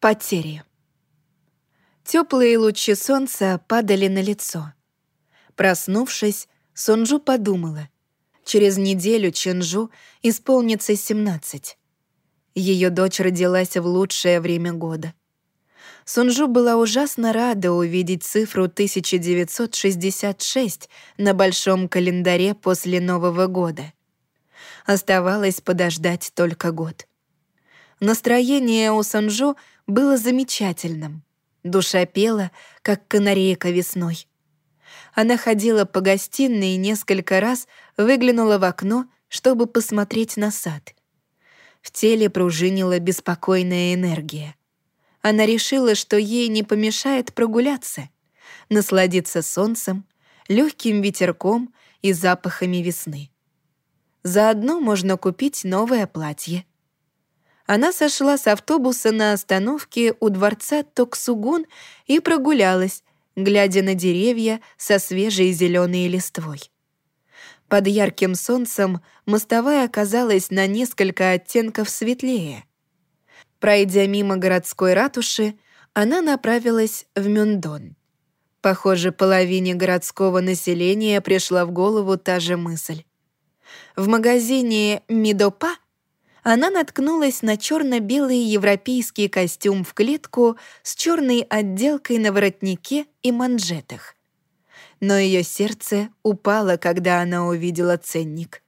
Потери. Теплые лучи солнца падали на лицо. Проснувшись, Сонджу подумала. Через неделю Чинжу исполнится 17. Ее дочь родилась в лучшее время года. Сунжу была ужасно рада увидеть цифру 1966 на большом календаре после Нового года. Оставалось подождать только год. Настроение у Сунжу было замечательным. Душа пела, как канарейка весной. Она ходила по гостиной и несколько раз выглянула в окно, чтобы посмотреть на сад. В теле пружинила беспокойная энергия. Она решила, что ей не помешает прогуляться, насладиться солнцем, легким ветерком и запахами весны. Заодно можно купить новое платье. Она сошла с автобуса на остановке у дворца Токсугун и прогулялась, глядя на деревья со свежей зеленой листвой. Под ярким солнцем мостовая оказалась на несколько оттенков светлее. Пройдя мимо городской ратуши, она направилась в Мюндон. Похоже, половине городского населения пришла в голову та же мысль. В магазине «Мидопа» она наткнулась на черно-белый европейский костюм в клетку с черной отделкой на воротнике и манжетах. Но ее сердце упало, когда она увидела ценник.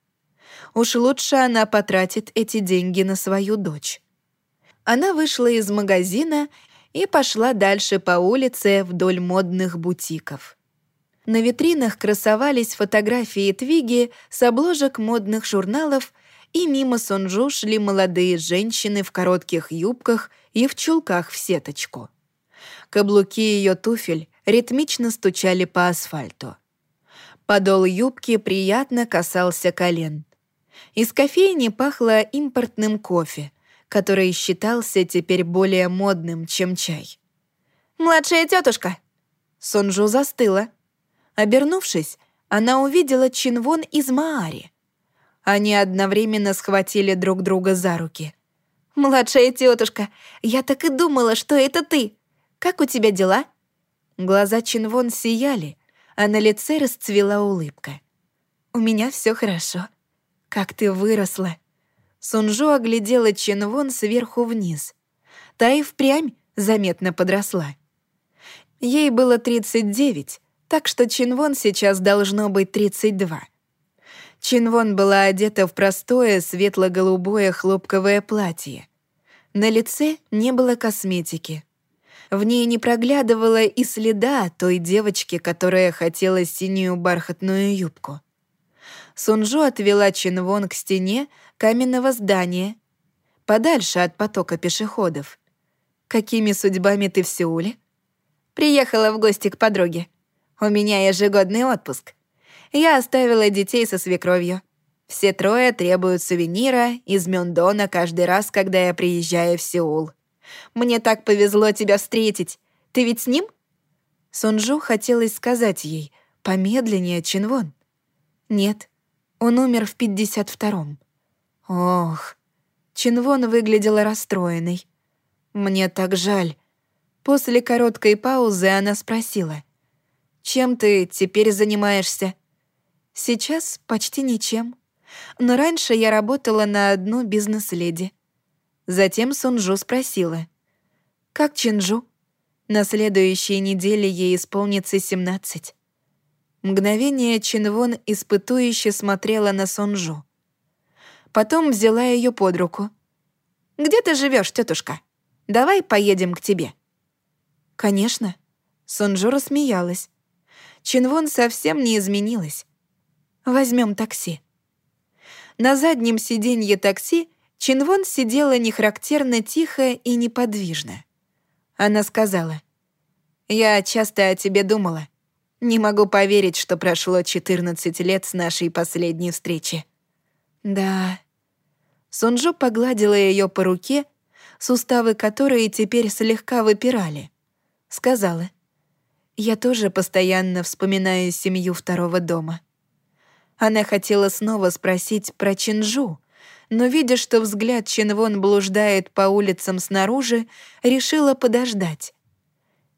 Уж лучше она потратит эти деньги на свою дочь. Она вышла из магазина и пошла дальше по улице вдоль модных бутиков. На витринах красовались фотографии Твиги с обложек модных журналов и мимо Сонджу шли молодые женщины в коротких юбках и в чулках в сеточку. Каблуки ее туфель ритмично стучали по асфальту. Подол юбки приятно касался колен. Из кофейни пахло импортным кофе, который считался теперь более модным, чем чай. «Младшая тетушка!» Сонджу застыла. Обернувшись, она увидела Чинвон из Маари. Они одновременно схватили друг друга за руки. «Младшая тетушка, я так и думала, что это ты. Как у тебя дела?» Глаза Чинвон сияли, а на лице расцвела улыбка. «У меня все хорошо. Как ты выросла!» Сунжу оглядела Чинвон сверху вниз. Та и впрямь заметно подросла. Ей было 39, так что Чинвон сейчас должно быть 32. Чинвон была одета в простое светло-голубое хлопковое платье. На лице не было косметики. В ней не проглядывало и следа той девочки, которая хотела синюю бархатную юбку. Сунжу отвела Чинвон к стене каменного здания, подальше от потока пешеходов. «Какими судьбами ты в Сеуле?» «Приехала в гости к подруге. У меня ежегодный отпуск», я оставила детей со свекровью. Все трое требуют сувенира из Мюндона каждый раз, когда я приезжаю в Сеул. Мне так повезло тебя встретить. Ты ведь с ним?» Сунжу хотелось сказать ей «помедленнее, Чинвон». «Нет, он умер в 52-м». «Ох». Чинвон выглядела расстроенной. «Мне так жаль». После короткой паузы она спросила. «Чем ты теперь занимаешься?» Сейчас почти ничем. Но раньше я работала на одну бизнес-леди. Затем Сунжу спросила. «Как Чинжу?» На следующей неделе ей исполнится 17. Мгновение Чинвон испытующе смотрела на Сунжу. Потом взяла ее под руку. «Где ты живешь, тетушка? Давай поедем к тебе». «Конечно». Сунжу рассмеялась. Чинвон совсем не изменилась. Возьмем такси». На заднем сиденье такси Чинвон сидела нехарактерно тихо и неподвижно. Она сказала, «Я часто о тебе думала. Не могу поверить, что прошло 14 лет с нашей последней встречи». «Да». Сунжо погладила ее по руке, суставы которой теперь слегка выпирали. Сказала, «Я тоже постоянно вспоминаю семью второго дома». Она хотела снова спросить про Чинжу, но, видя, что взгляд Чинвон блуждает по улицам снаружи, решила подождать.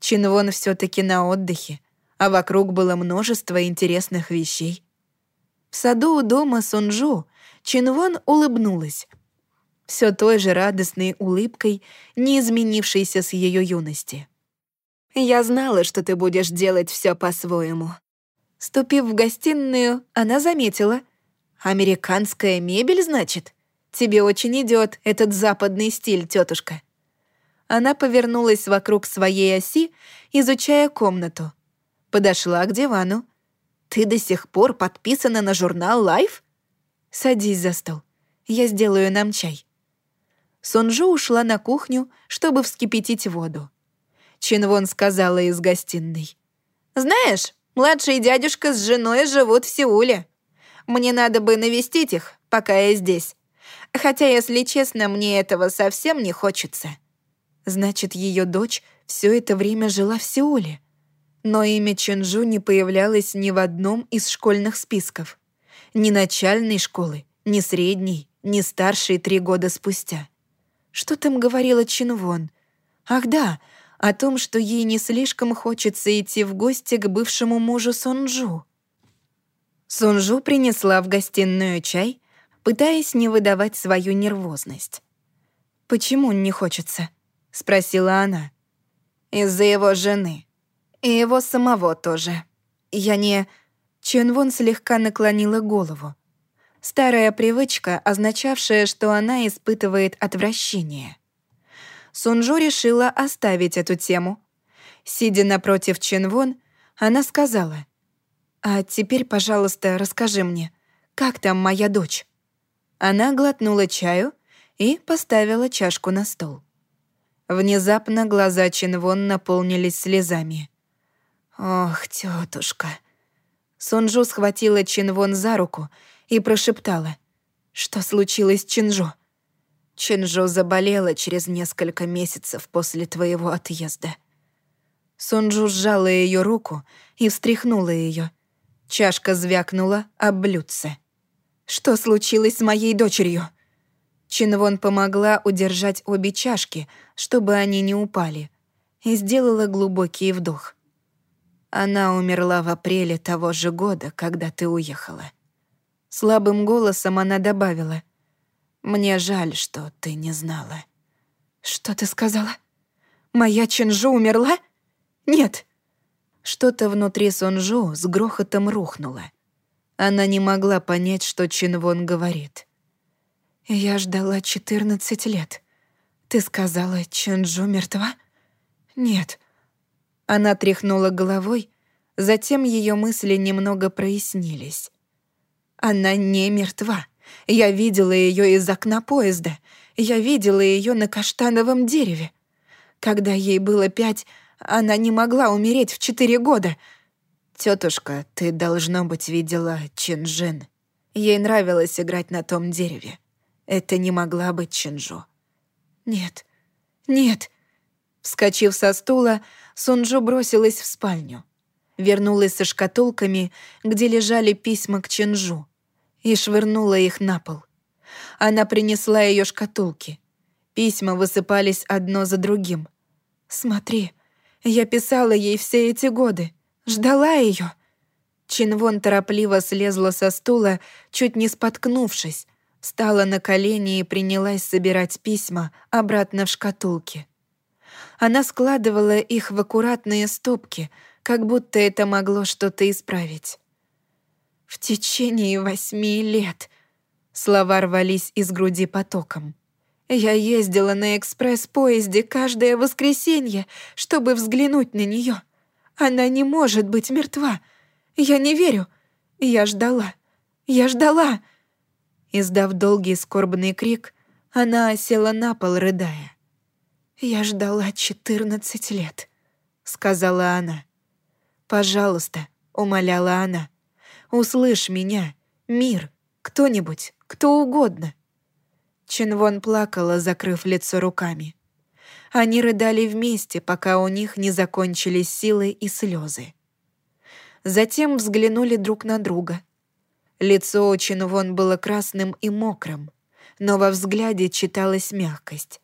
Чинвон все таки на отдыхе, а вокруг было множество интересных вещей. В саду у дома Сунжу Чинвон улыбнулась. Все той же радостной улыбкой, не изменившейся с ее юности. «Я знала, что ты будешь делать все по-своему». Ступив в гостиную, она заметила. «Американская мебель, значит?» Тебе очень идет этот западный стиль, тетушка». Она повернулась вокруг своей оси, изучая комнату. Подошла к дивану. «Ты до сих пор подписана на журнал Life?» «Садись за стол. Я сделаю нам чай». Сунжу ушла на кухню, чтобы вскипятить воду. Чинвон сказала из гостиной. «Знаешь, младший дядюшка с женой живут в Сеуле. Мне надо бы навестить их, пока я здесь. Хотя, если честно, мне этого совсем не хочется. Значит, ее дочь все это время жила в Сеуле. Но имя Ченжу не появлялось ни в одном из школьных списков. Ни начальной школы, ни средней, ни старшей три года спустя. Что там говорила Чинвон? Ах да, о том, что ей не слишком хочется идти в гости к бывшему мужу Сонджу. Сонджу принесла в гостиную чай пытаясь не выдавать свою нервозность. «Почему не хочется?» — спросила она. «Из-за его жены. И его самого тоже. Я не...» Ченвон слегка наклонила голову. Старая привычка, означавшая, что она испытывает отвращение. Сунжо решила оставить эту тему. Сидя напротив Ченвон, она сказала, «А теперь, пожалуйста, расскажи мне, как там моя дочь?» Она глотнула чаю и поставила чашку на стол. Внезапно глаза Чинвон наполнились слезами. «Ох, тетушка!» Сунжу схватила Чинвон за руку и прошептала. «Что случилось Чинжо?» «Чинжо заболела через несколько месяцев после твоего отъезда». Сунжу сжала ее руку и встряхнула ее. Чашка звякнула об блюдце. Что случилось с моей дочерью?» Чинвон помогла удержать обе чашки, чтобы они не упали, и сделала глубокий вдох. Она умерла в апреле того же года, когда ты уехала. Слабым голосом она добавила, «Мне жаль, что ты не знала». «Что ты сказала? Моя Чинжу умерла? Нет!» Что-то внутри Сонжу с грохотом рухнуло. Она не могла понять, что Чинвон говорит. «Я ждала 14 лет. Ты сказала, Чинджу мертва?» «Нет». Она тряхнула головой, затем ее мысли немного прояснились. «Она не мертва. Я видела ее из окна поезда. Я видела ее на каштановом дереве. Когда ей было пять, она не могла умереть в четыре года — «Тетушка, ты, должно быть, видела Чинжин. Ей нравилось играть на том дереве. Это не могла быть Чинжу». «Нет, нет». Вскочив со стула, Сунжу бросилась в спальню. Вернулась со шкатулками, где лежали письма к Чинжу, и швырнула их на пол. Она принесла ее шкатулки. Письма высыпались одно за другим. «Смотри, я писала ей все эти годы. Ждала ее. Чинвон торопливо слезла со стула, чуть не споткнувшись, встала на колени и принялась собирать письма обратно в шкатулки. Она складывала их в аккуратные стопки, как будто это могло что-то исправить. «В течение восьми лет...» Слова рвались из груди потоком. «Я ездила на экспресс-поезде каждое воскресенье, чтобы взглянуть на нее. Она не может быть мертва. Я не верю. Я ждала. Я ждала. Издав долгий скорбный крик, она села на пол, рыдая. «Я ждала четырнадцать лет», — сказала она. «Пожалуйста», — умоляла она, — «услышь меня, мир, кто-нибудь, кто угодно». Чинвон плакала, закрыв лицо руками. Они рыдали вместе, пока у них не закончились силы и слезы. Затем взглянули друг на друга. Лицо у Чинвон было красным и мокрым. но во взгляде читалась мягкость.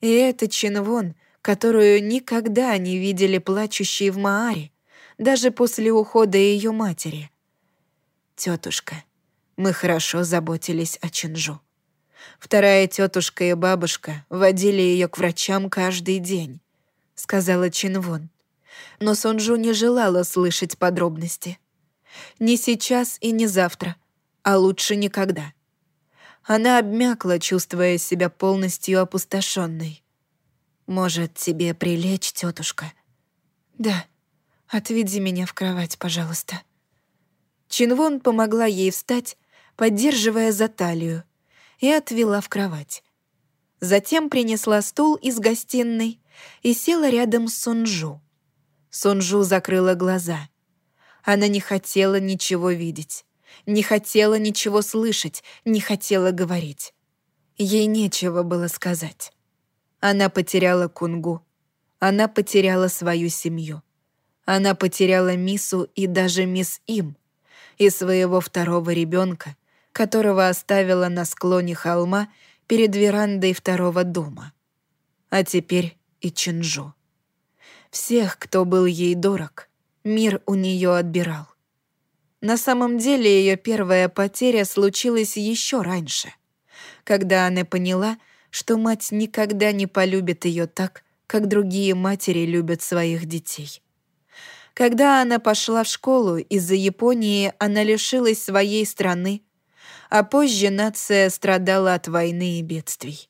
И это Чинвон, которую никогда не видели плачущей в Мааре, даже после ухода ее матери. Тетушка, мы хорошо заботились о Чинжу. Вторая тетушка и бабушка водили ее к врачам каждый день, сказала Чинвон. Но Сонжу не желала слышать подробности. Не сейчас и не завтра, а лучше никогда. Она обмякла, чувствуя себя полностью опустошенной. «Может, тебе прилечь, тетушка?» «Да. Отведи меня в кровать, пожалуйста». Чинвон помогла ей встать, поддерживая за талию, и отвела в кровать. Затем принесла стул из гостиной и села рядом с Сунжу. Сунжу закрыла глаза. Она не хотела ничего видеть, не хотела ничего слышать, не хотела говорить. Ей нечего было сказать. Она потеряла Кунгу. Она потеряла свою семью. Она потеряла Мису и даже мисс Им, и своего второго ребенка, которого оставила на склоне холма перед верандой второго дома. А теперь и Чинжу. Всех, кто был ей дорог, мир у нее отбирал. На самом деле ее первая потеря случилась еще раньше, когда она поняла, что мать никогда не полюбит ее так, как другие матери любят своих детей. Когда она пошла в школу, из-за Японии она лишилась своей страны, а позже нация страдала от войны и бедствий.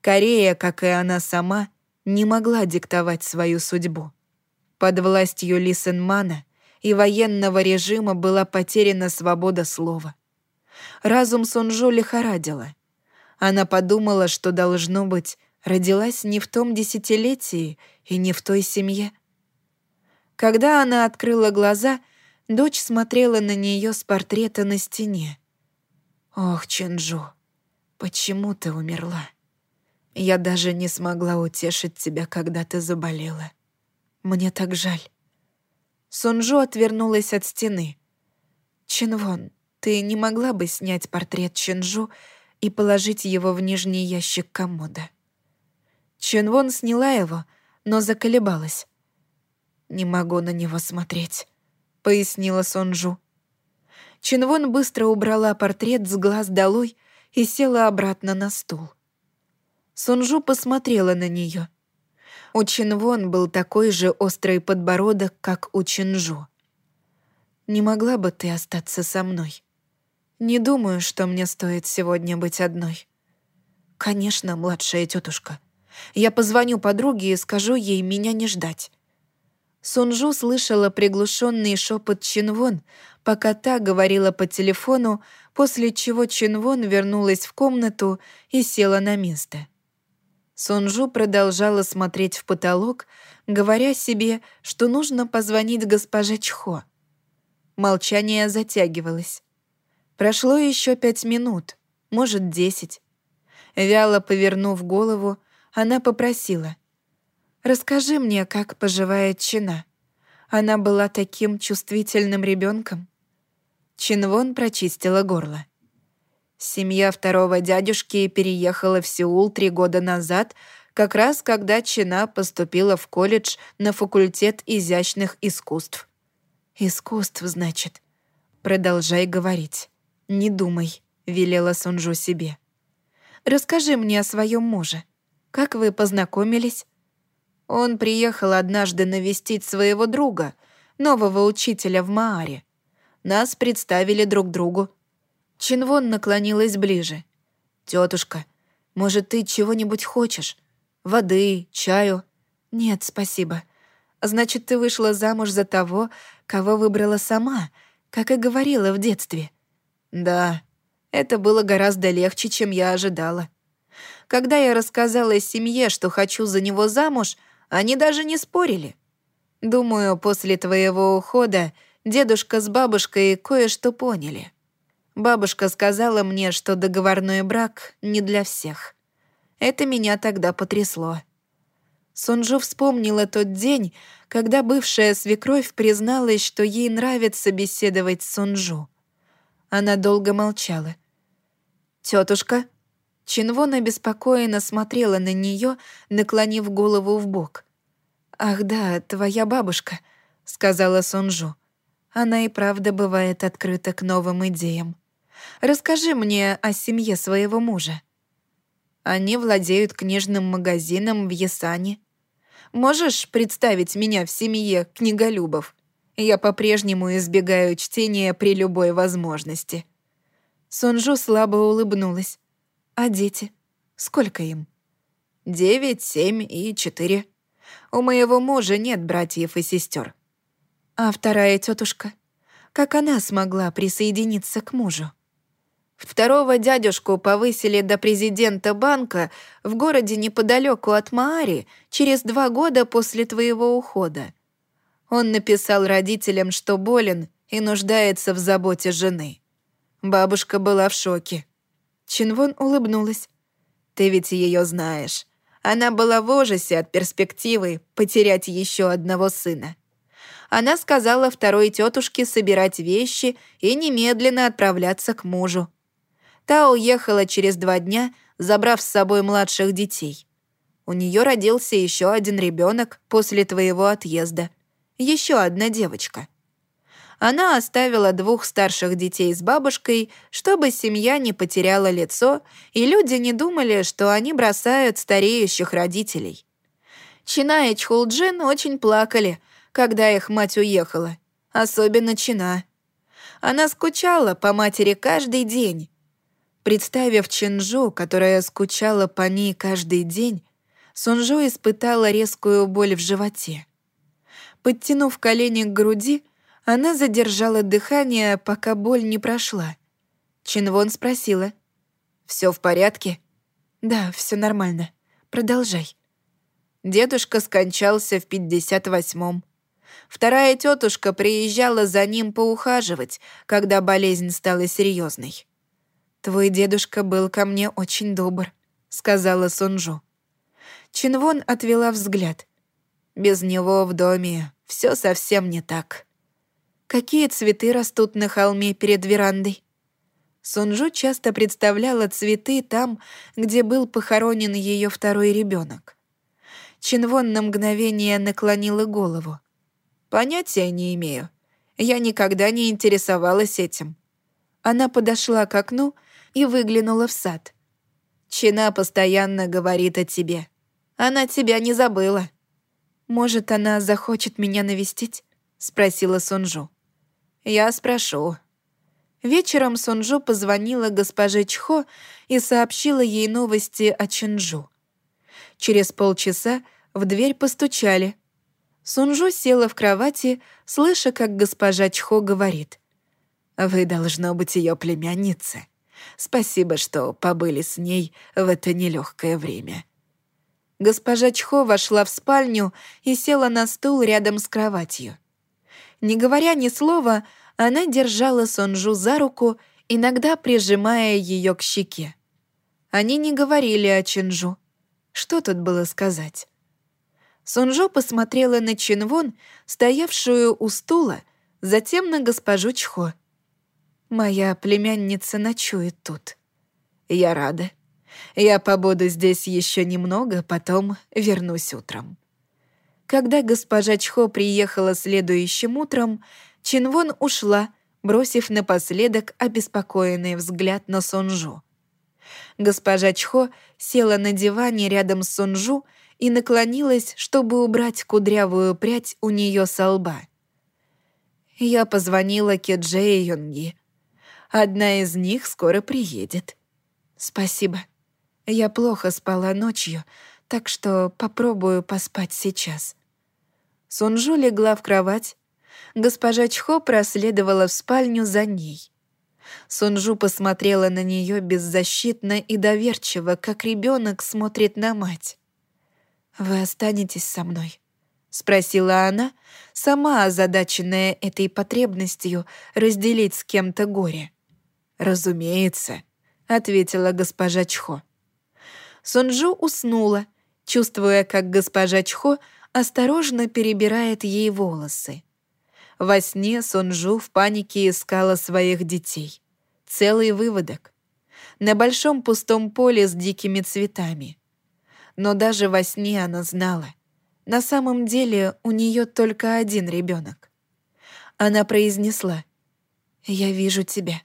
Корея, как и она сама, не могла диктовать свою судьбу. Под властью Ли Сенмана и военного режима была потеряна свобода слова. Разум Сунжо лихорадила. Она подумала, что, должно быть, родилась не в том десятилетии и не в той семье. Когда она открыла глаза, дочь смотрела на нее с портрета на стене. «Ох, Ченджу, почему ты умерла? Я даже не смогла утешить тебя, когда ты заболела. Мне так жаль». Сунжу отвернулась от стены. «Чинвон, ты не могла бы снять портрет Чинжу и положить его в нижний ящик комода?» Чинвон сняла его, но заколебалась. «Не могу на него смотреть», — пояснила Сонжу. Чинвон быстро убрала портрет с глаз долой и села обратно на стул. Сонжу посмотрела на нее. У Чинвон был такой же острый подбородок, как у Чинжу. «Не могла бы ты остаться со мной? Не думаю, что мне стоит сегодня быть одной». «Конечно, младшая тетушка. Я позвоню подруге и скажу ей меня не ждать. Сунжу слышала приглушенный шепот Чинвон, пока та говорила по телефону, после чего Чинвон вернулась в комнату и села на место. Сунжу продолжала смотреть в потолок, говоря себе, что нужно позвонить госпоже Чхо. Молчание затягивалось. Прошло еще пять минут, может, десять. Вяло повернув голову, она попросила — Расскажи мне, как поживает Чина. Она была таким чувствительным ребенком. Чинвон прочистила горло. Семья второго дядюшки переехала в Сеул три года назад, как раз когда Чина поступила в колледж на факультет изящных искусств. «Искусств, значит?» «Продолжай говорить. Не думай», — велела Сунжу себе. «Расскажи мне о своем муже. Как вы познакомились?» Он приехал однажды навестить своего друга, нового учителя в Мааре. Нас представили друг другу. Чинвон наклонилась ближе. «Тетушка, может, ты чего-нибудь хочешь? Воды, чаю?» «Нет, спасибо. Значит, ты вышла замуж за того, кого выбрала сама, как и говорила в детстве». «Да, это было гораздо легче, чем я ожидала. Когда я рассказала семье, что хочу за него замуж, они даже не спорили. Думаю, после твоего ухода дедушка с бабушкой кое-что поняли. Бабушка сказала мне, что договорной брак не для всех. Это меня тогда потрясло. Сунжу вспомнила тот день, когда бывшая свекровь призналась, что ей нравится беседовать с Сунжу. Она долго молчала. «Тетушка», Чинвон обеспокоенно смотрела на нее, наклонив голову в бок. «Ах да, твоя бабушка», — сказала Сунжу. «Она и правда бывает открыта к новым идеям. Расскажи мне о семье своего мужа». «Они владеют книжным магазином в Ясане. Можешь представить меня в семье книголюбов? Я по-прежнему избегаю чтения при любой возможности». Сунжу слабо улыбнулась. «А дети? Сколько им?» «Девять, семь и четыре. У моего мужа нет братьев и сестер. А вторая тетушка? Как она смогла присоединиться к мужу?» Второго дядюшку повысили до президента банка в городе неподалеку от Маари через два года после твоего ухода. Он написал родителям, что болен и нуждается в заботе жены. Бабушка была в шоке. Чинвон улыбнулась. «Ты ведь ее знаешь. Она была в ужасе от перспективы потерять еще одного сына. Она сказала второй тетушке собирать вещи и немедленно отправляться к мужу. Та уехала через два дня, забрав с собой младших детей. У нее родился еще один ребенок после твоего отъезда. Еще одна девочка она оставила двух старших детей с бабушкой, чтобы семья не потеряла лицо, и люди не думали, что они бросают стареющих родителей. Чина и Чхулджин очень плакали, когда их мать уехала, особенно Чина. Она скучала по матери каждый день. Представив Чинжу, которая скучала по ней каждый день, Сунжу испытала резкую боль в животе. Подтянув колени к груди, она задержала дыхание, пока боль не прошла. Чинвон спросила. «Все в порядке?» «Да, все нормально. Продолжай». Дедушка скончался в 58-м. Вторая тетушка приезжала за ним поухаживать, когда болезнь стала серьезной. «Твой дедушка был ко мне очень добр», — сказала Сунжу. Чинвон отвела взгляд. «Без него в доме все совсем не так» какие цветы растут на холме перед верандой. Сунжу часто представляла цветы там, где был похоронен ее второй ребенок. Чинвон на мгновение наклонила голову. «Понятия не имею. Я никогда не интересовалась этим». Она подошла к окну и выглянула в сад. «Чина постоянно говорит о тебе. Она тебя не забыла». «Может, она захочет меня навестить?» — спросила Сунжу. Я спрошу». Вечером Сунжу позвонила госпоже Чхо и сообщила ей новости о Чинжу. Через полчаса в дверь постучали. Сунжу села в кровати, слыша, как госпожа Чхо говорит. «Вы, должно быть, ее племянница. Спасибо, что побыли с ней в это нелегкое время». Госпожа Чхо вошла в спальню и села на стул рядом с кроватью. Не говоря ни слова, она держала Сонжу за руку, иногда прижимая ее к щеке. Они не говорили о Чинжу. Что тут было сказать? Сунжо посмотрела на Чинвон, стоявшую у стула, затем на госпожу Чхо. «Моя племянница ночует тут. Я рада. Я побуду здесь еще немного, потом вернусь утром». Когда госпожа Чхо приехала следующим утром, Чинвон ушла, бросив напоследок обеспокоенный взгляд на Сунжу. Госпожа Чхо села на диване рядом с Сунжу и наклонилась, чтобы убрать кудрявую прядь у нее со лба. Я позвонила Кедже и Юнги. Одна из них скоро приедет. Спасибо. Я плохо спала ночью, так что попробую поспать сейчас. Сунжу легла в кровать. Госпожа Чхо проследовала в спальню за ней. Сунжу посмотрела на нее беззащитно и доверчиво, как ребенок смотрит на мать. «Вы останетесь со мной?» — спросила она, сама озадаченная этой потребностью разделить с кем-то горе. «Разумеется», — ответила госпожа Чхо. Сунжу уснула, чувствуя, как госпожа Чхо — осторожно перебирает ей волосы. Во сне Сонжу в панике искала своих детей. Целый выводок. на большом пустом поле с дикими цветами. Но даже во сне она знала, на самом деле у нее только один ребенок. Она произнесла «Я вижу тебя».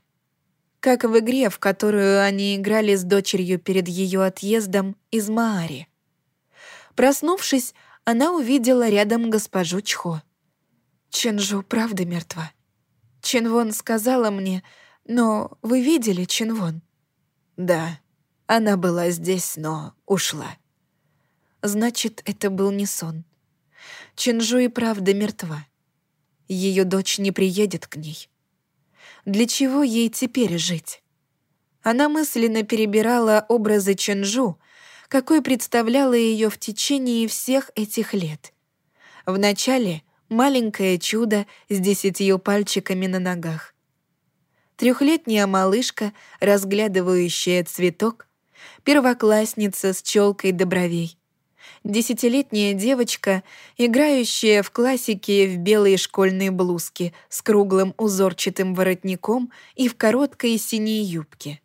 Как в игре, в которую они играли с дочерью перед ее отъездом из Маари. Проснувшись, она увидела рядом госпожу Чхо. Ченжу правда мертва. Чинвон сказала мне, но вы видели Чинвон? Да, она была здесь, но ушла. Значит, это был не сон. Чинжу и правда мертва. Ее дочь не приедет к ней. Для чего ей теперь жить? Она мысленно перебирала образы Чинжу, какой представляла ее в течение всех этих лет. Вначале маленькое чудо с десятью пальчиками на ногах. Трехлетняя малышка, разглядывающая цветок, первоклассница с челкой до бровей, десятилетняя девочка, играющая в классике в белой школьной блузке с круглым узорчатым воротником и в короткой синей юбке.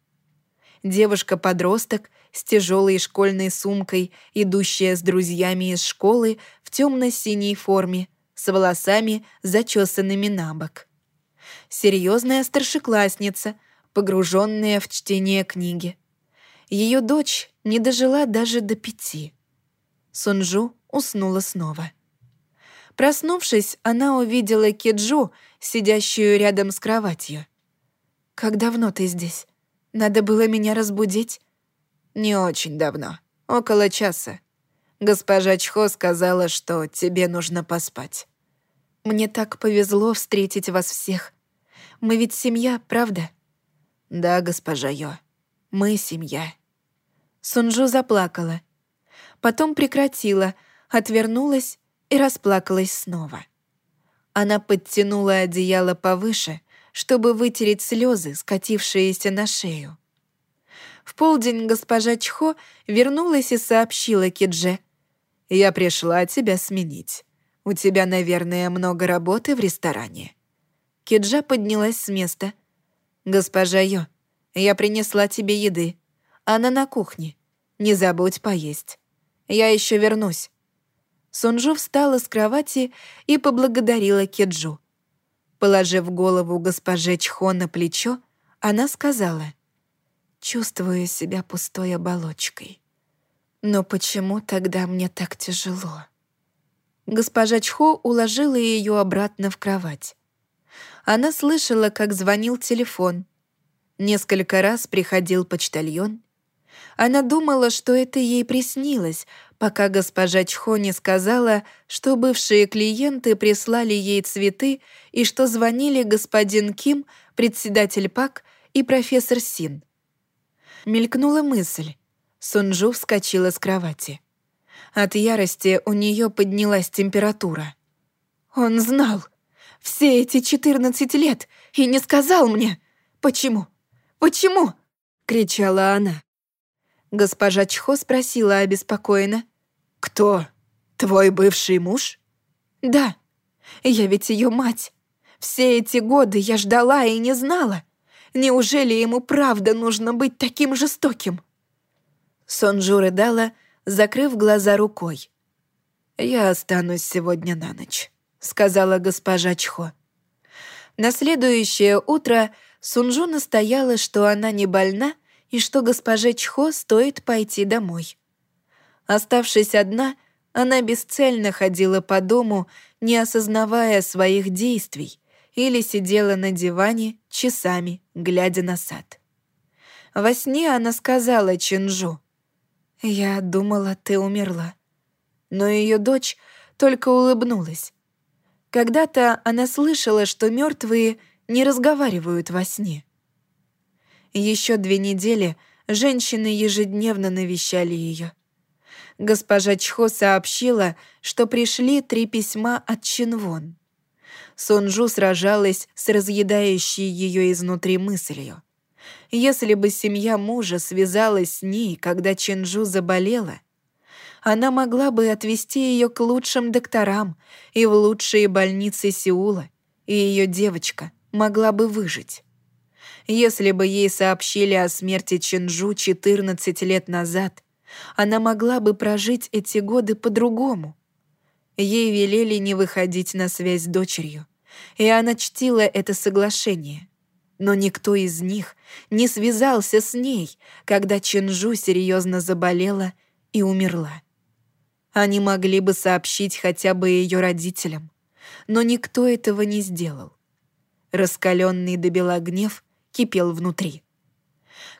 Девушка-подросток с тяжелой школьной сумкой, идущая с друзьями из школы в темно-синей форме, с волосами, зачесанными на бок. Серьезная старшеклассница, погруженная в чтение книги. Ее дочь не дожила даже до пяти. Сунжу уснула снова. Проснувшись, она увидела Киджу, сидящую рядом с кроватью. «Как давно ты здесь? Надо было меня разбудить?» «Не очень давно. Около часа. Госпожа Чхо сказала, что тебе нужно поспать». «Мне так повезло встретить вас всех. Мы ведь семья, правда?» «Да, госпожа Йо, мы семья». Сунжу заплакала потом прекратила, отвернулась и расплакалась снова. Она подтянула одеяло повыше, чтобы вытереть слезы, скатившиеся на шею. В полдень госпожа Чхо вернулась и сообщила Кидже. «Я пришла тебя сменить. У тебя, наверное, много работы в ресторане». Киджа поднялась с места. «Госпожа Йо, я принесла тебе еды. Она на кухне. Не забудь поесть». Я еще вернусь». Сунжу встала с кровати и поблагодарила Кеджу. Положив голову госпоже Чхо на плечо, она сказала, «Чувствую себя пустой оболочкой. Но почему тогда мне так тяжело?» Госпожа Чхо уложила ее обратно в кровать. Она слышала, как звонил телефон. Несколько раз приходил почтальон она думала, что это ей приснилось, пока госпожа Чхо не сказала, что бывшие клиенты прислали ей цветы и что звонили господин Ким, председатель ПАК и профессор Син. Мелькнула мысль. Сунжу вскочила с кровати. От ярости у нее поднялась температура. «Он знал! Все эти четырнадцать лет и не сказал мне! Почему? Почему?» — кричала она. Госпожа Чхо спросила обеспокоенно. «Кто? Твой бывший муж?» «Да. Я ведь ее мать. Все эти годы я ждала и не знала. Неужели ему правда нужно быть таким жестоким?» Сонджу рыдала, закрыв глаза рукой. «Я останусь сегодня на ночь», — сказала госпожа Чхо. На следующее утро Сунжу настояла, что она не больна, и что госпоже Чхо стоит пойти домой. Оставшись одна, она бесцельно ходила по дому, не осознавая своих действий, или сидела на диване часами, глядя на сад. Во сне она сказала Чинжу, «Я думала, ты умерла». Но ее дочь только улыбнулась. Когда-то она слышала, что мертвые не разговаривают во сне. Еще две недели женщины ежедневно навещали ее. Госпожа Чхо сообщила, что пришли три письма от Чинвон. Сонджу сражалась с разъедающей ее изнутри мыслью. Если бы семья мужа связалась с ней, когда Чинжу заболела, она могла бы отвезти ее к лучшим докторам и в лучшие больницы Сеула, и ее девочка могла бы выжить. Если бы ей сообщили о смерти Чинжу 14 лет назад, она могла бы прожить эти годы по-другому. Ей велели не выходить на связь с дочерью, и она чтила это соглашение. Но никто из них не связался с ней, когда Чинжу серьезно заболела и умерла. Они могли бы сообщить хотя бы ее родителям, но никто этого не сделал. Раскаленный до бела гнев кипел внутри.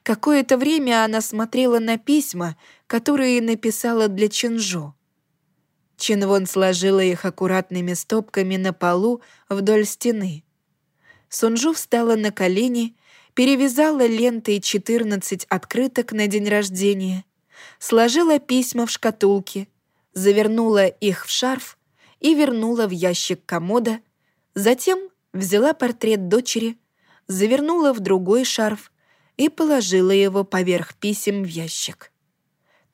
Какое-то время она смотрела на письма, которые написала для Чинжо. Чинвон сложила их аккуратными стопками на полу вдоль стены. Сунжу встала на колени, перевязала лентой 14 открыток на день рождения, сложила письма в шкатулке, завернула их в шарф и вернула в ящик комода, затем взяла портрет дочери, завернула в другой шарф и положила его поверх писем в ящик.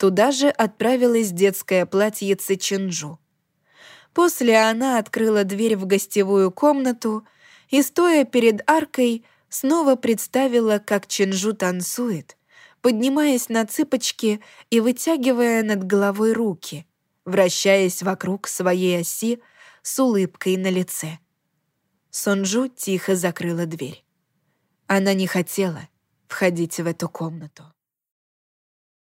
Туда же отправилась детское платьице Чинджу. После она открыла дверь в гостевую комнату и, стоя перед аркой, снова представила, как Чинжу танцует, поднимаясь на цыпочки и вытягивая над головой руки, вращаясь вокруг своей оси с улыбкой на лице. Сонджу тихо закрыла дверь. Она не хотела входить в эту комнату.